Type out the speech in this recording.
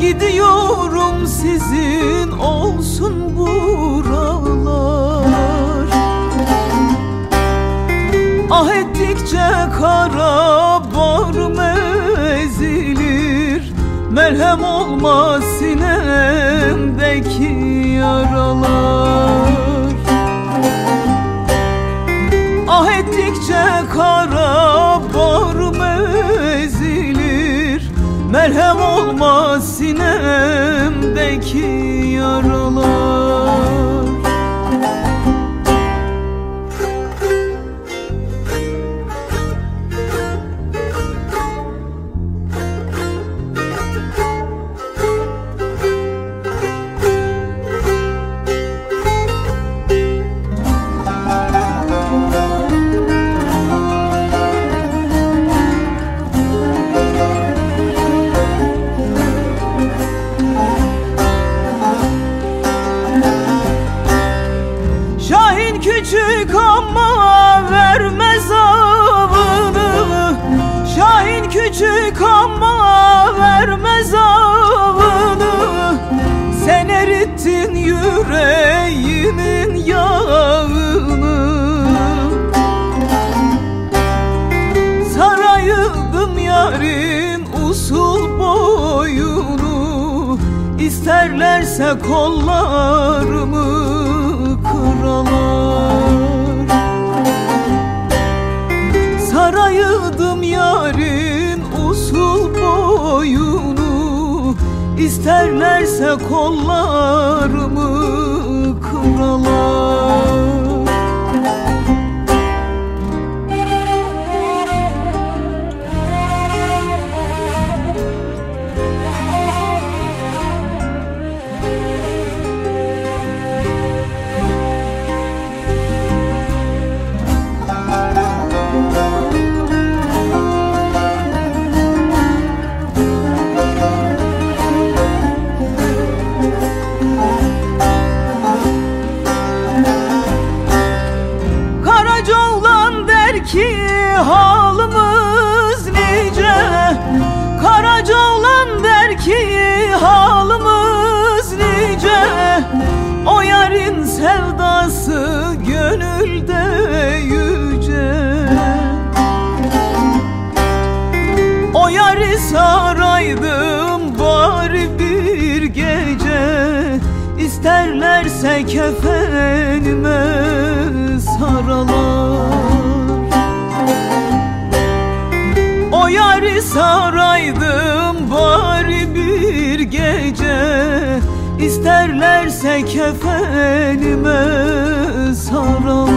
Gidiyorum sizin olsun buralar. Ah ettikçe kara bağrım ezilir. Merhem olmaz sinemdeki yaralar Merhem olmaz sinemdeki yaralar küçük ama vermez avını. Şahin küçük ama vermez avını. Sen erittin yüreğimin yağını. Sarayıldım yarın usul boyunu. İsterlerse kollarımı kıralar İsterlerse kollarımı kıralar halımız nice Karacaoğlan der ki halımız nice. O yarın sevdası gönülde yüce. O yarı saraydım bari bir gece İsterlerse kefenime saraydım bari bir gece. İsterlerse kefenime saralar